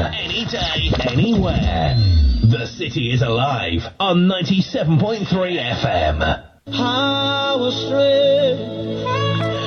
any day, anywhere. The city is alive on 97.3 FM.